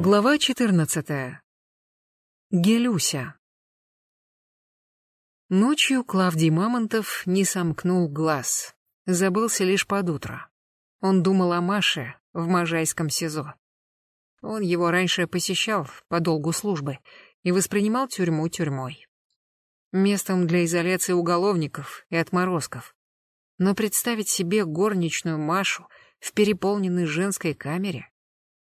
Глава 14. Гелюся. Ночью Клавдий Мамонтов не сомкнул глаз. Забылся лишь под утро. Он думал о Маше в Можайском СИЗО. Он его раньше посещал по долгу службы и воспринимал тюрьму тюрьмой. Местом для изоляции уголовников и отморозков. Но представить себе горничную Машу в переполненной женской камере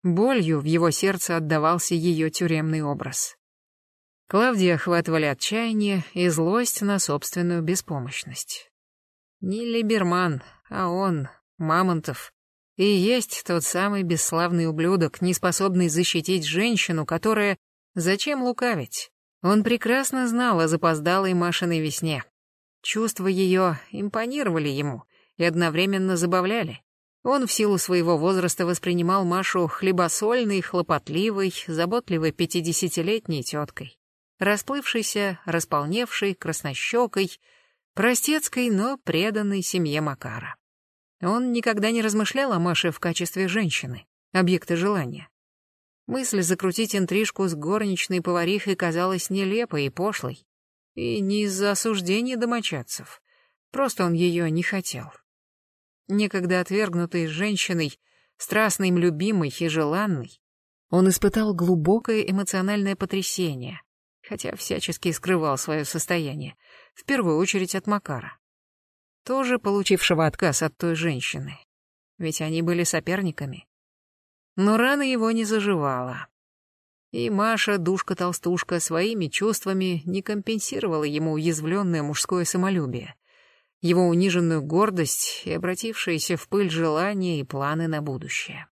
Болью в его сердце отдавался ее тюремный образ. Клавдия охватывали отчаяние и злость на собственную беспомощность. Не Либерман, а он, Мамонтов, и есть тот самый бесславный ублюдок, не способный защитить женщину, которая... Зачем лукавить? Он прекрасно знал о запоздалой Машиной весне. Чувства ее импонировали ему и одновременно забавляли. Он в силу своего возраста воспринимал Машу хлебосольной, хлопотливой, заботливой пятидесятилетней теткой. Расплывшейся, располневшей, краснощекой, простецкой, но преданной семье Макара. Он никогда не размышлял о Маше в качестве женщины, объекта желания. Мысль закрутить интрижку с горничной поварихой казалась нелепой и пошлой. И не из-за осуждения домочадцев. Просто он ее не хотел некогда отвергнутой женщиной, страстно им любимой и желанной, он испытал глубокое эмоциональное потрясение, хотя всячески скрывал свое состояние, в первую очередь от Макара, тоже получившего отказ от той женщины, ведь они были соперниками. Но рана его не заживала. И Маша, душка-толстушка, своими чувствами не компенсировала ему уязвленное мужское самолюбие его униженную гордость и обратившиеся в пыль желания и планы на будущее.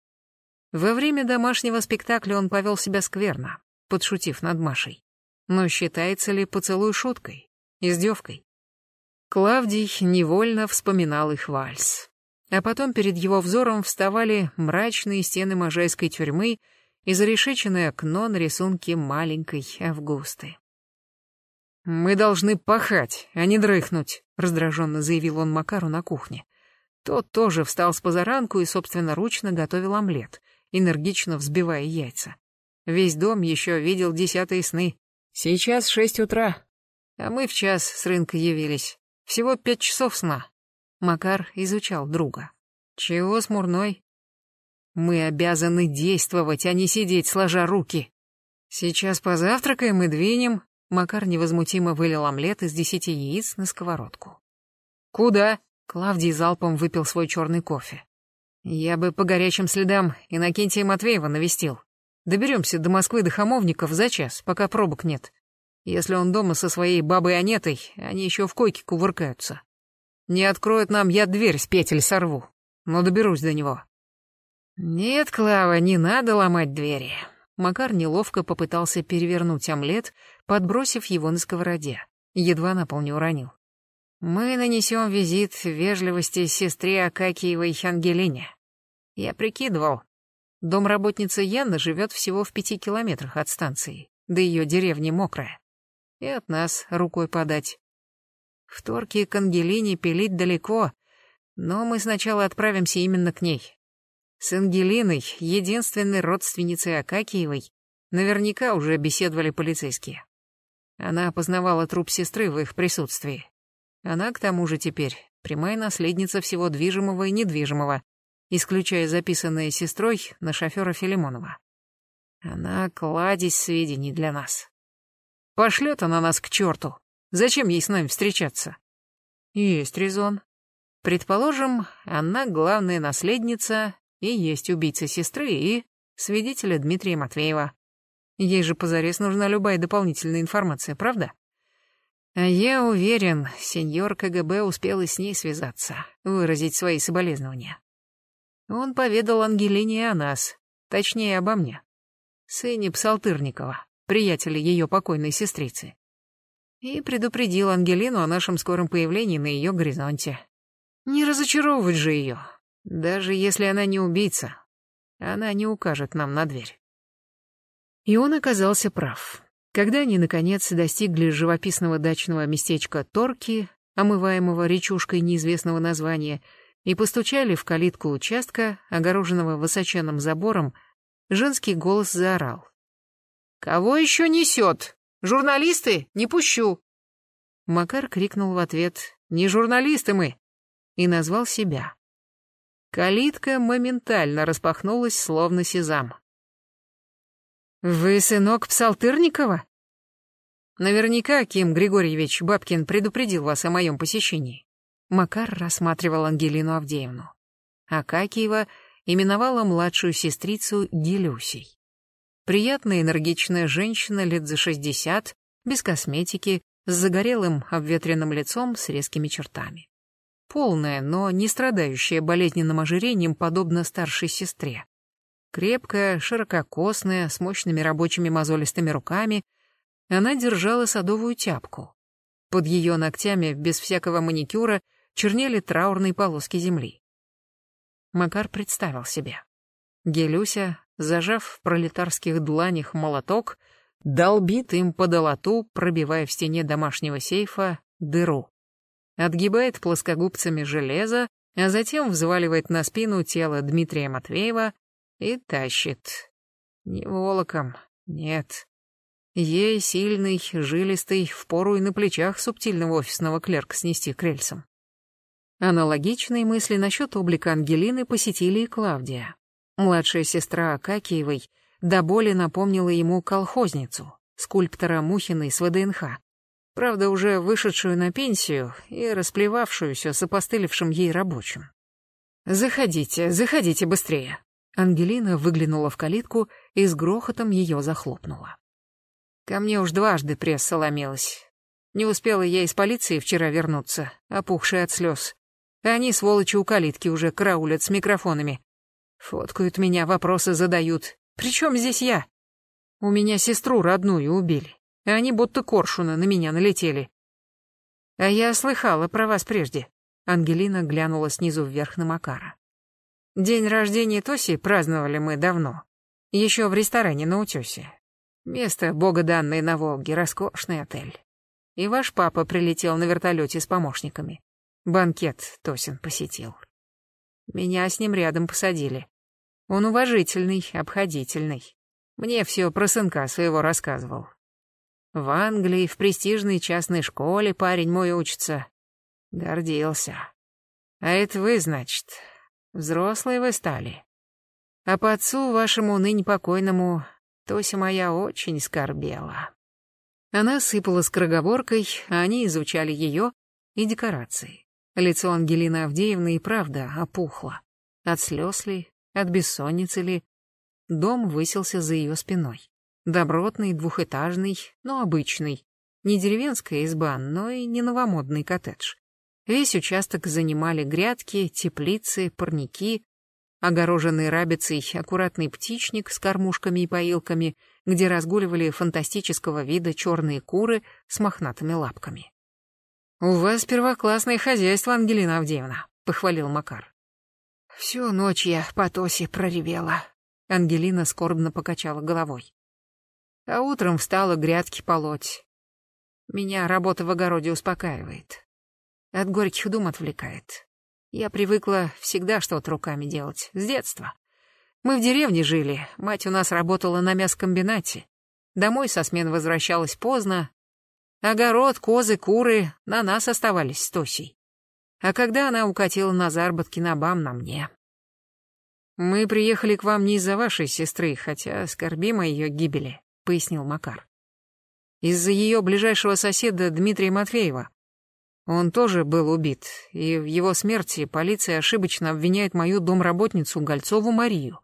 Во время домашнего спектакля он повел себя скверно, подшутив над Машей. Но считается ли поцелуй шуткой, издевкой? Клавдий невольно вспоминал их вальс. А потом перед его взором вставали мрачные стены можайской тюрьмы и зарешеченное окно на рисунке маленькой Августы. «Мы должны пахать, а не дрыхнуть», — раздраженно заявил он Макару на кухне. Тот тоже встал с позаранку и собственноручно готовил омлет, энергично взбивая яйца. Весь дом еще видел десятые сны. Сейчас шесть утра, а мы в час с рынка явились. Всего пять часов сна. Макар изучал друга. Чего смурной? Мы обязаны действовать, а не сидеть сложа руки. Сейчас позавтракаем и двинем, Макар невозмутимо вылил омлет из десяти яиц на сковородку. «Куда?» — Клавдий залпом выпил свой черный кофе. «Я бы по горячим следам Иннокентия Матвеева навестил. Доберемся до Москвы до Хамовников за час, пока пробок нет. Если он дома со своей бабой Анетой, они еще в койке кувыркаются. Не откроет нам, я дверь с петель сорву, но доберусь до него». «Нет, Клава, не надо ломать двери», Макар неловко попытался перевернуть омлет, подбросив его на сковороде. Едва на пол не уронил. «Мы нанесем визит вежливости сестре Акакиевой Ангелине. Я прикидывал. Домработница Яна живет всего в пяти километрах от станции, да ее деревня мокрая. И от нас рукой подать. В Торке к Ангелине пилить далеко, но мы сначала отправимся именно к ней. С Ангелиной, единственной родственницей Акакиевой, наверняка уже беседовали полицейские. Она опознавала труп сестры в их присутствии. Она, к тому же, теперь прямая наследница всего движимого и недвижимого, исключая записанное сестрой на шофера Филимонова. Она кладезь сведений для нас. Пошлет она нас к черту. Зачем ей с нами встречаться? Есть резон. Предположим, она главная наследница и есть убийца сестры и свидетеля Дмитрия Матвеева. Ей же позарез нужна любая дополнительная информация, правда? А я уверен, сеньор КГБ успел и с ней связаться, выразить свои соболезнования. Он поведал Ангелине о нас, точнее, обо мне. Сыне Псалтырникова, приятеля ее покойной сестрицы. И предупредил Ангелину о нашем скором появлении на ее горизонте. Не разочаровывать же ее, даже если она не убийца, она не укажет нам на дверь. И он оказался прав. Когда они, наконец, достигли живописного дачного местечка Торки, омываемого речушкой неизвестного названия, и постучали в калитку участка, огороженного высоченным забором, женский голос заорал. «Кого еще несет? Журналисты? Не пущу!» Макар крикнул в ответ «Не журналисты мы!» и назвал себя. Калитка моментально распахнулась, словно сезам. «Вы сынок Псалтырникова?» «Наверняка Ким Григорьевич Бабкин предупредил вас о моем посещении». Макар рассматривал Ангелину Авдеевну. Акакиева именовала младшую сестрицу Гелюсей. Приятная энергичная женщина лет за шестьдесят, без косметики, с загорелым обветренным лицом с резкими чертами. Полная, но не страдающая болезненным ожирением, подобно старшей сестре. Крепкая, ширококосная, с мощными рабочими мозолистыми руками, она держала садовую тяпку. Под ее ногтями, без всякого маникюра, чернели траурные полоски земли. Макар представил себе. Гелюся, зажав в пролетарских дланях молоток, долбит им по долоту, пробивая в стене домашнего сейфа дыру. Отгибает плоскогубцами железо, а затем взваливает на спину тело Дмитрия Матвеева и тащит. Не волоком, нет. Ей, сильный, жилистый, впору и на плечах субтильного офисного клерка снести к рельсам. Аналогичные мысли насчет облика Ангелины посетили и Клавдия. Младшая сестра Акакиевой до боли напомнила ему колхозницу, скульптора Мухиной с ВДНХ. Правда, уже вышедшую на пенсию и расплевавшуюся с ей рабочим. «Заходите, заходите быстрее!» Ангелина выглянула в калитку и с грохотом ее захлопнула. Ко мне уж дважды пресса ломилась. Не успела я из полиции вчера вернуться, опухшая от слез. Они, сволочи, у калитки уже караулят с микрофонами. Фоткают меня, вопросы задают. Причем здесь я? У меня сестру родную убили. Они будто коршуна на меня налетели. А я слыхала про вас прежде. Ангелина глянула снизу вверх на Макара. День рождения Тоси праздновали мы давно. Еще в ресторане на утесе. Место богоданное на Волге, роскошный отель. И ваш папа прилетел на вертолете с помощниками. Банкет Тосин посетил. Меня с ним рядом посадили. Он уважительный, обходительный. Мне все про сынка своего рассказывал. В Англии, в престижной частной школе парень мой учится. Гордился. А это вы, значит, взрослые вы стали. А по отцу вашему ныне покойному Тося моя очень скорбела. Она сыпала скороговоркой, а они изучали ее и декорации. Лицо Ангелины Авдеевны и правда опухло. От слез ли, от бессонницы ли. Дом высился за ее спиной. Добротный, двухэтажный, но обычный. Не деревенская изба, но и не новомодный коттедж. Весь участок занимали грядки, теплицы, парники, огороженный рабицей аккуратный птичник с кормушками и поилками, где разгуливали фантастического вида черные куры с мохнатыми лапками. «У вас первоклассное хозяйство, Ангелина Авдеевна», — похвалил Макар. «Всю ночь я по Тосе проревела», — Ангелина скорбно покачала головой. А утром встала грядки полоть. Меня работа в огороде успокаивает. От горьких дум отвлекает. Я привыкла всегда что-то руками делать, с детства. Мы в деревне жили, мать у нас работала на мясокомбинате. Домой со смен возвращалась поздно, Огород, козы, куры на нас оставались с Тосей. А когда она укатила на заработки на бам, на мне. «Мы приехали к вам не из-за вашей сестры, хотя скорбим о ее гибели», — пояснил Макар. «Из-за ее ближайшего соседа Дмитрия Матвеева. Он тоже был убит, и в его смерти полиция ошибочно обвиняет мою домработницу Гольцову Марию.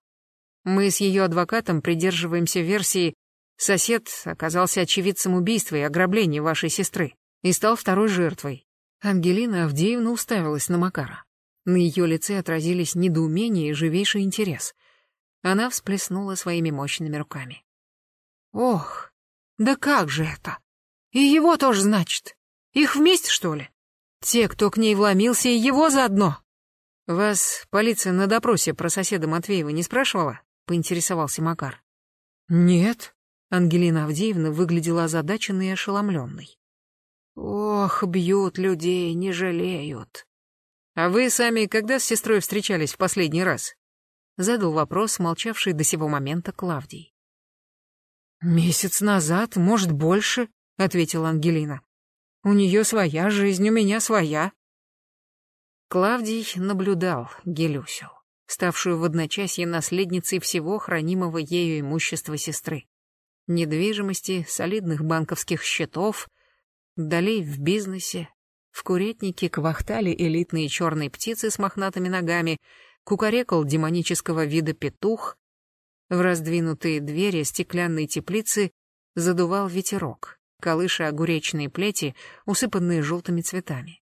Мы с ее адвокатом придерживаемся версии, Сосед оказался очевидцем убийства и ограбления вашей сестры и стал второй жертвой. Ангелина Авдеевна уставилась на Макара. На ее лице отразились недоумение и живейший интерес. Она всплеснула своими мощными руками. «Ох, да как же это? И его тоже, значит? Их вместе, что ли? Те, кто к ней вломился, и его заодно?» «Вас полиция на допросе про соседа Матвеева не спрашивала?» — поинтересовался Макар. «Нет», Ангелина Авдеевна выглядела озадаченной и ошеломленной. «Ох, бьют людей, не жалеют. А вы сами когда с сестрой встречались в последний раз?» Задал вопрос, молчавший до сего момента Клавдий. «Месяц назад, может, больше», — ответила Ангелина. «У нее своя жизнь, у меня своя». Клавдий наблюдал Гелюсю, ставшую в одночасье наследницей всего хранимого ею имущества сестры. Недвижимости, солидных банковских счетов, долей в бизнесе, в курятнике квахтали элитные черные птицы с мохнатыми ногами, кукарекал демонического вида петух, в раздвинутые двери стеклянной теплицы задувал ветерок, колыша огуречные плети, усыпанные желтыми цветами.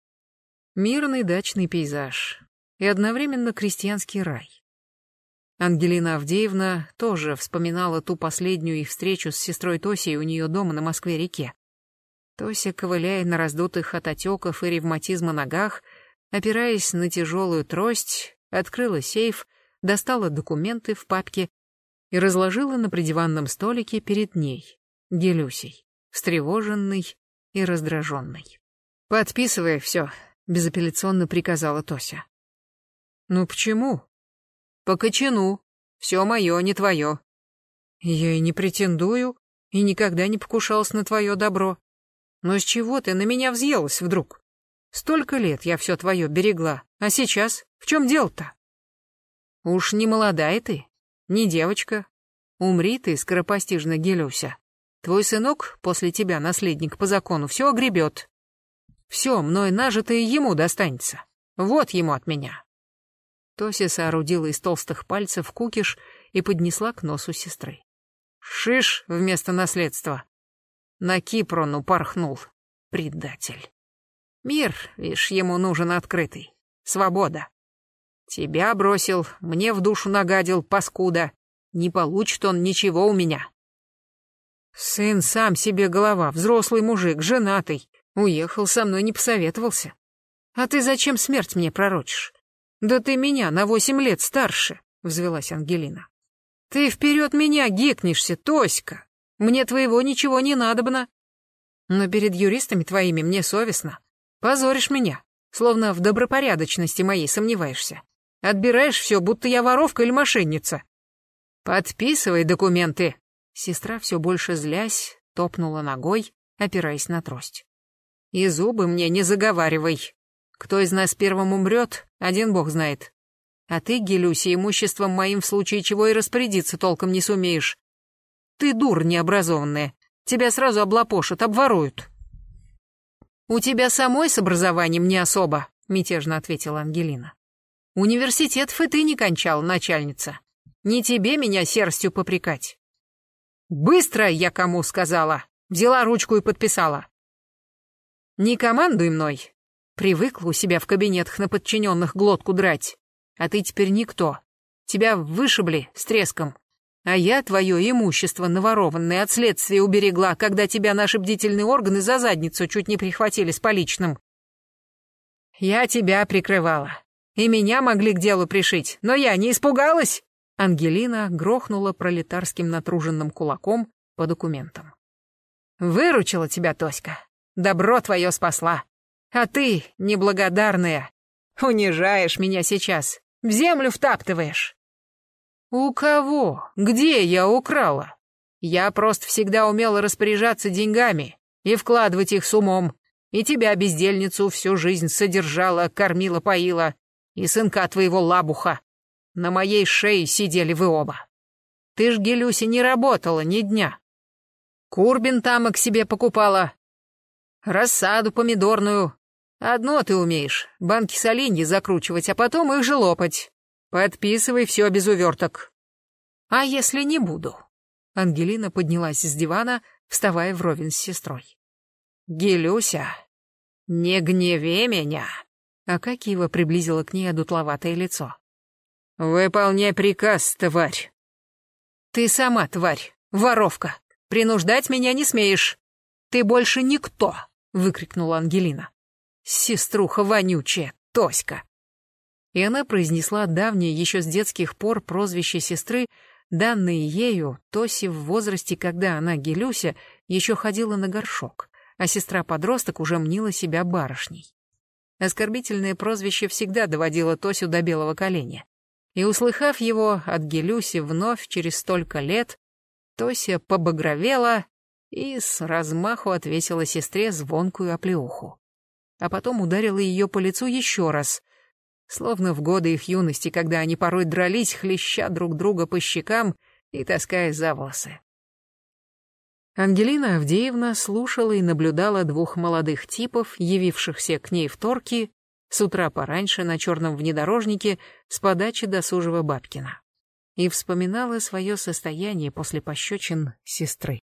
Мирный дачный пейзаж и одновременно крестьянский рай. Ангелина Авдеевна тоже вспоминала ту последнюю их встречу с сестрой Тосей у нее дома на Москве-реке. Тося, ковыляя на раздутых от отеков и ревматизма ногах, опираясь на тяжелую трость, открыла сейф, достала документы в папке и разложила на придиванном столике перед ней, Гелюсей, встревоженный и раздраженный. «Подписывай все», — безапелляционно приказала Тося. «Ну почему?» «По кочану. Все мое, не твое». «Я и не претендую, и никогда не покушалась на твое добро. Но с чего ты на меня взъелась вдруг? Столько лет я все твое берегла, а сейчас в чем дело-то? Уж не молодая ты, не девочка. Умри ты, скоропостижно Гелюся. Твой сынок, после тебя наследник по закону, все огребет. Все, мной нажитое ему достанется. Вот ему от меня. Тося соорудила из толстых пальцев кукиш и поднесла к носу сестры. Шиш вместо наследства. На Кипрону порхнул. Предатель. Мир, видишь, ему нужен открытый. Свобода. Тебя бросил, мне в душу нагадил, паскуда. Не получит он ничего у меня. Сын сам себе голова, взрослый мужик, женатый. Уехал со мной, не посоветовался. А ты зачем смерть мне пророчишь? Да ты меня на восемь лет старше, взвелась Ангелина. Ты вперед меня гикнешься, Тоська. Мне твоего ничего не надобно. Но перед юристами твоими мне совестно. Позоришь меня, словно в добропорядочности моей сомневаешься. Отбираешь все, будто я воровка или мошенница. Подписывай документы. Сестра все больше злясь, топнула ногой, опираясь на трость. И зубы мне не заговаривай. Кто из нас первым умрет, один бог знает. А ты, Гелюся, имуществом моим в случае чего и распорядиться толком не сумеешь. Ты дур необразованная. Тебя сразу облапошат, обворуют. У тебя самой с образованием не особо, мятежно ответила Ангелина. Университетов и ты не кончал, начальница. Не тебе меня серостью попрекать. Быстро, я кому сказала. Взяла ручку и подписала. Не командуй мной. Привыкла у себя в кабинетах на подчиненных глотку драть. А ты теперь никто. Тебя вышибли с треском. А я твое имущество наворованное от следствия уберегла, когда тебя наши бдительные органы за задницу чуть не прихватили с поличным. Я тебя прикрывала. И меня могли к делу пришить, но я не испугалась. Ангелина грохнула пролетарским натруженным кулаком по документам. Выручила тебя, Тоська. Добро твое спасла. А ты, неблагодарная, унижаешь меня сейчас. В землю втаптываешь. «У кого? Где я украла? Я просто всегда умела распоряжаться деньгами и вкладывать их с умом. И тебя, бездельницу, всю жизнь содержала, кормила, поила. И сынка твоего лабуха. На моей шее сидели вы оба. Ты ж, Гелюся, не работала ни дня. Курбин там к себе покупала. Рассаду помидорную. Одно ты умеешь — банки соленья закручивать, а потом их же лопать. Подписывай все без уверток. А если не буду? Ангелина поднялась с дивана, вставая вровень с сестрой. Гелюся, не гневи меня. Акакиева приблизила к ней одутловатое лицо. «Выполняй приказ, тварь!» «Ты сама, тварь, воровка! Принуждать меня не смеешь! Ты больше никто!» — выкрикнула Ангелина. «Сеструха вонючая, Тоська!» и она произнесла давнее еще с детских пор прозвище сестры, данное ею Тоси в возрасте, когда она, Гелюся, еще ходила на горшок, а сестра-подросток уже мнила себя барышней. Оскорбительное прозвище всегда доводило Тосю до белого коленя. И, услыхав его от Гелюси вновь через столько лет, Тося побагровела и с размаху отвесила сестре звонкую оплеуху. А потом ударила ее по лицу еще раз, словно в годы их юности, когда они порой дрались, хлеща друг друга по щекам и таская за волосы. Ангелина Авдеевна слушала и наблюдала двух молодых типов, явившихся к ней в торки, с утра пораньше на черном внедорожнике с подачи досужего Бабкина. И вспоминала свое состояние после пощечин сестры.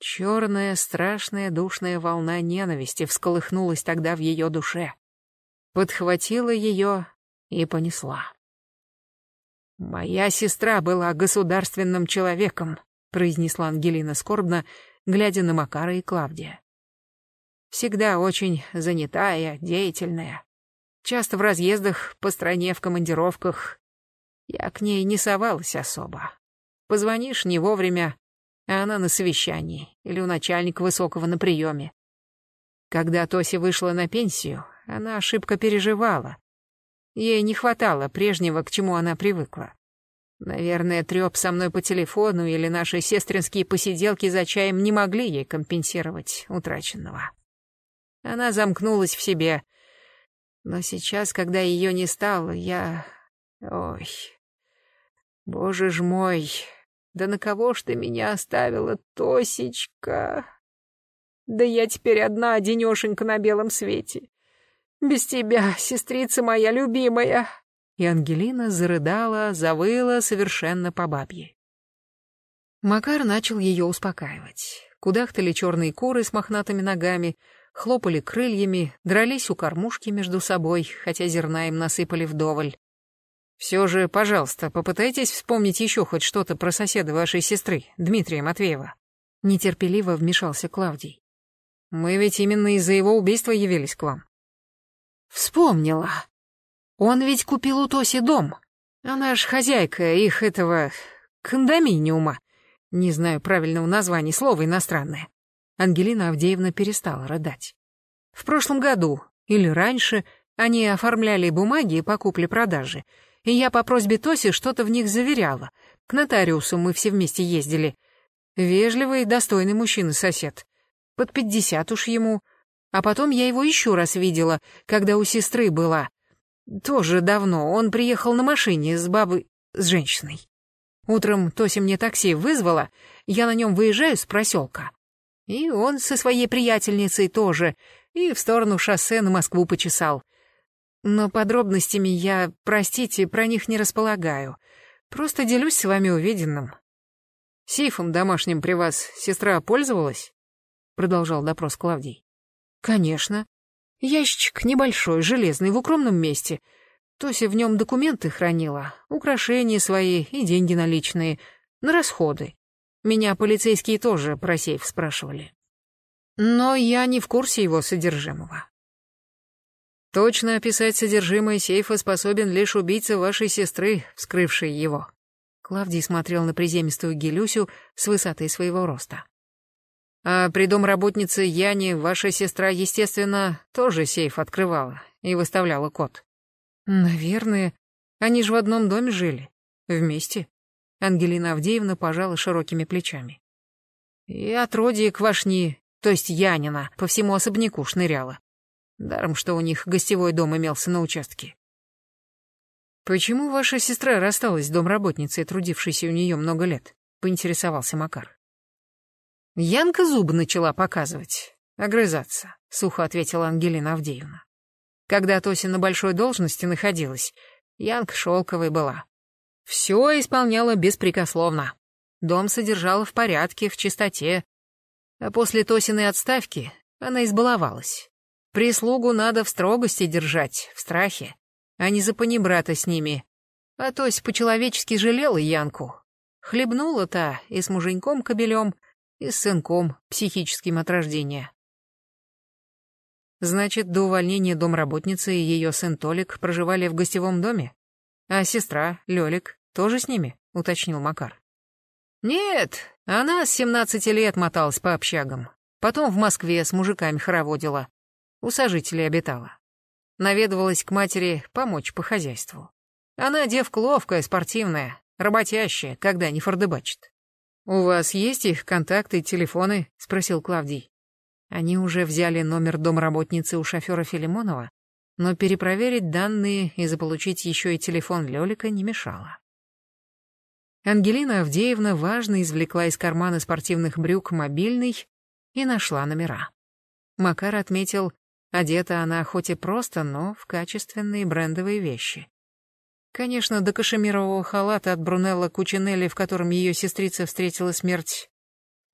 Черная, страшная, душная волна ненависти всколыхнулась тогда в ее душе. Подхватила ее и понесла. «Моя сестра была государственным человеком», произнесла Ангелина скорбно, глядя на Макара и Клавдия. Всегда очень занятая, деятельная. Часто в разъездах по стране, в командировках. Я к ней не совалась особо. Позвонишь не вовремя, а она на совещании или у начальника высокого на приеме. Когда Тося вышла на пенсию, она ошибка переживала. Ей не хватало прежнего, к чему она привыкла. Наверное, трёп со мной по телефону или наши сестринские посиделки за чаем не могли ей компенсировать утраченного. Она замкнулась в себе. Но сейчас, когда её не стало, я... Ой... Боже ж мой, да на кого ж ты меня оставила, Тосечка? Да я теперь одна, одинёшенька на белом свете. Без тебя, сестрица моя любимая и Ангелина зарыдала, завыла совершенно по бабье. Макар начал ее успокаивать. Кудахтали черные куры с мохнатыми ногами, хлопали крыльями, дрались у кормушки между собой, хотя зерна им насыпали вдоволь. «Все же, пожалуйста, попытайтесь вспомнить еще хоть что-то про соседа вашей сестры, Дмитрия Матвеева». Нетерпеливо вмешался Клавдий. «Мы ведь именно из-за его убийства явились к вам». «Вспомнила», он ведь купил у Тоси дом. Она ж хозяйка их этого... кондоминиума. Не знаю правильного названия, слово иностранное. Ангелина Авдеевна перестала рыдать. В прошлом году, или раньше, они оформляли бумаги по купле-продаже, и я по просьбе Тоси что-то в них заверяла. К нотариусу мы все вместе ездили. Вежливый, достойный мужчина-сосед. Под пятьдесят уж ему. А потом я его еще раз видела, когда у сестры была. Тоже давно. Он приехал на машине с бабой... с женщиной. Утром Тося мне такси вызвала, я на нем выезжаю с проселка. И он со своей приятельницей тоже, и в сторону шоссе на Москву почесал. Но подробностями я, простите, про них не располагаю. Просто делюсь с вами увиденным. Сейфом домашним при вас сестра пользовалась? Продолжал допрос Клавдий. Конечно. Ящичек небольшой, железный, в укромном месте. Тося в нем документы хранила, украшения свои и деньги наличные, на расходы. Меня полицейские тоже про сейф спрашивали. Но я не в курсе его содержимого. Точно описать содержимое сейфа способен лишь убийца вашей сестры, вскрывший его. Клавдий смотрел на приземистую Гелюсю с высоты своего роста. А при домработнице Яне ваша сестра, естественно, тоже сейф открывала и выставляла код. Наверное. Они же в одном доме жили. Вместе. Ангелина Авдеевна пожала широкими плечами. И отродье Квашни, то есть Янина, по всему особняку шныряла. Даром, что у них гостевой дом имелся на участке. «Почему ваша сестра рассталась с домработницей, трудившейся у нее много лет?» — поинтересовался Макар. Янка зубы начала показывать, огрызаться, сухо ответила Ангелина Авдеевна. Когда Тося на большой должности находилась, Янка шелковой была. Все исполняла беспрекословно. Дом содержала в порядке, в чистоте. А после Тосиной отставки она избаловалась. Прислугу надо в строгости держать, в страхе, а не за панибрата с ними. А Тося по-человечески жалела Янку. Хлебнула та и с муженьком-кобелем — и с сынком, психическим от рождения. Значит, до увольнения домработницы и ее сын Толик проживали в гостевом доме? А сестра, Лёлик, тоже с ними? Уточнил Макар. Нет, она с семнадцати лет моталась по общагам. Потом в Москве с мужиками хороводила. У сожителей обитала. Наведывалась к матери помочь по хозяйству. Она девка ловкая, спортивная, работящая, когда не фордебачит. «У вас есть их контакты, телефоны?» — спросил Клавдий. Они уже взяли номер домработницы у шофера Филимонова, но перепроверить данные и заполучить еще и телефон Лёлика не мешало. Ангелина Авдеевна важно извлекла из кармана спортивных брюк мобильный и нашла номера. Макар отметил, одета она хоть и просто, но в качественные брендовые вещи. Конечно, до кашемирового халата от Брунелла Кучинелли, в котором ее сестрица встретила смерть,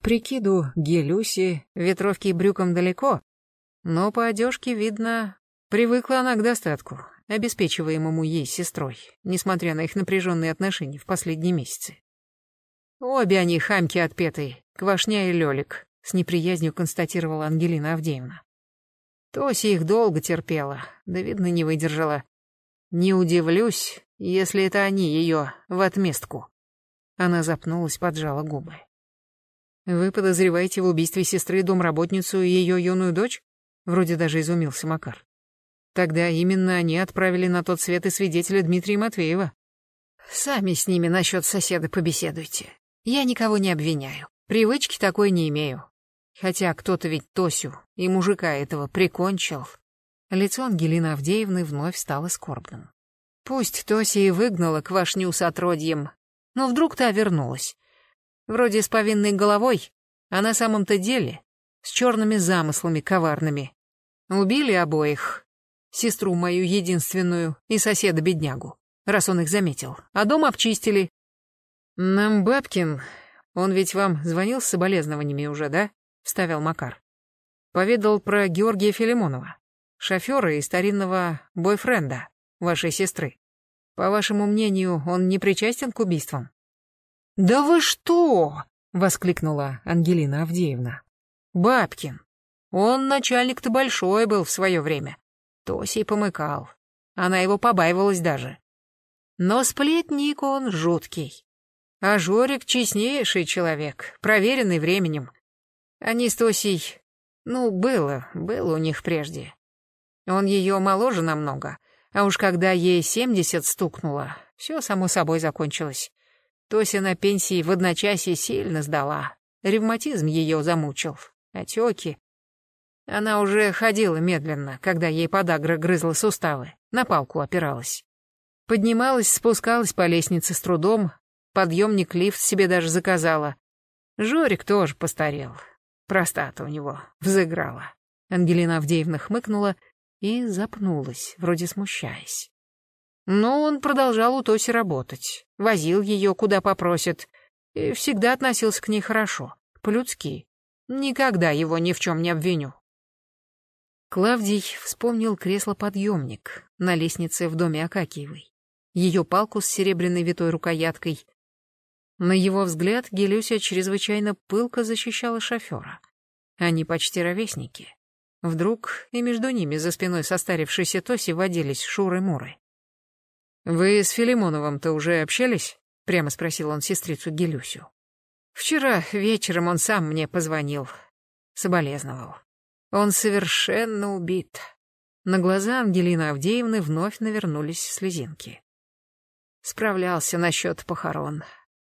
прикиду гелюси, ветровки и брюкам далеко, но по одежке видно, привыкла она к достатку, обеспечиваемому ей сестрой, несмотря на их напряженные отношения в последние месяцы. Обе они хамки отпетые, Квашня и Лёлик, с неприязнью констатировала Ангелина Авдеевна. Тося их долго терпела, да, видно, не выдержала. Не удивлюсь, если это они ее в отместку. Она запнулась, поджала губы. Вы подозреваете в убийстве сестры домработницу и ее юную дочь? Вроде даже изумился Макар. Тогда именно они отправили на тот свет и свидетеля Дмитрия Матвеева. Сами с ними насчет соседа побеседуйте. Я никого не обвиняю. Привычки такой не имею. Хотя кто-то ведь Тосю и мужика этого прикончил. Лицо Ангелины Авдеевны вновь стало скорбным. Пусть Тося и выгнала квашню с отродьем, но вдруг та вернулась. Вроде с повинной головой, а на самом-то деле с черными замыслами коварными. Убили обоих. Сестру мою единственную и соседа-беднягу, раз он их заметил. А дом обчистили. Нам Бабкин, он ведь вам звонил с соболезнованиями уже, да? Вставил Макар. Поведал про Георгия Филимонова, шофера и старинного бойфренда вашей сестры. По вашему мнению, он не причастен к убийствам? Да вы что? воскликнула Ангелина Авдеевна. Бабкин. Он начальник-то большой был в свое время. Тосей помыкал. Она его побаивалась даже. Но сплетник он жуткий. А Жорик честнейший человек, проверенный временем. Они с Тосей... Ну, было, было у них прежде. Он ее моложе намного, а уж когда ей семьдесят стукнуло, все само собой закончилось. Тося на пенсии в одночасье сильно сдала. Ревматизм ее замучил. Отеки. Она уже ходила медленно, когда ей подагра грызла суставы, на палку опиралась. Поднималась, спускалась по лестнице с трудом, подъемник лифт себе даже заказала. Жорик тоже постарел. Простата у него взыграла. Ангелина Авдеевна хмыкнула и запнулась, вроде смущаясь. Но он продолжал у Тоси работать, возил ее куда попросят, и всегда относился к ней хорошо, по-людски. Никогда его ни в чем не обвиню. Клавдий вспомнил кресло-подъемник на лестнице в доме Акакиевой, ее палку с серебряной витой рукояткой. На его взгляд Гелюся чрезвычайно пылко защищала шофера. Они почти ровесники. Вдруг и между ними за спиной состарившейся Тоси водились Шуры-Муры. «Вы с Филимоновым-то уже общались?» — прямо спросил он сестрицу Гелюсю. «Вчера вечером он сам мне позвонил. Соболезновал. Он совершенно убит». На глаза Ангелины Авдеевны вновь навернулись слезинки. Справлялся насчет похорон,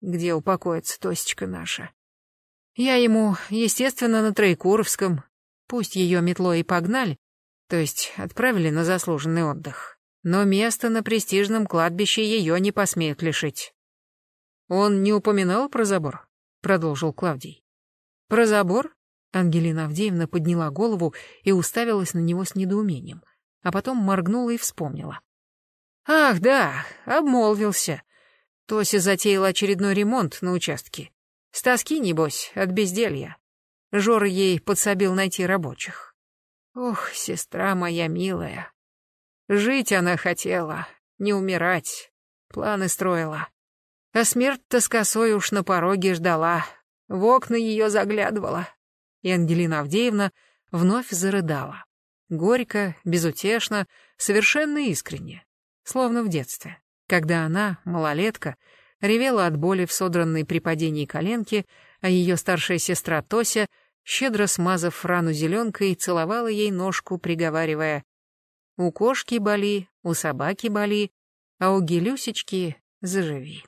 где упокоится Тосечка наша. Я ему, естественно, на Троекуровском, Пусть ее метлой и погнали, то есть отправили на заслуженный отдых, но место на престижном кладбище ее не посмеют лишить. «Он не упоминал про забор?» — продолжил Клавдий. «Про забор?» Ангелина Авдеевна подняла голову и уставилась на него с недоумением, а потом моргнула и вспомнила. «Ах, да, обмолвился. Тося затеяла очередной ремонт на участке. С тоски, небось, от безделья. Жора ей подсобил найти рабочих. Ох, сестра моя милая. Жить она хотела, не умирать. Планы строила. А смерть-то с косой уж на пороге ждала. В окна ее заглядывала. И Ангелина Авдеевна вновь зарыдала. Горько, безутешно, совершенно искренне. Словно в детстве, когда она, малолетка, ревела от боли в содранной при падении коленке, а ее старшая сестра Тося — щедро смазав рану зеленкой, целовала ей ножку, приговаривая «У кошки боли, у собаки боли, а у Гелюсечки заживи.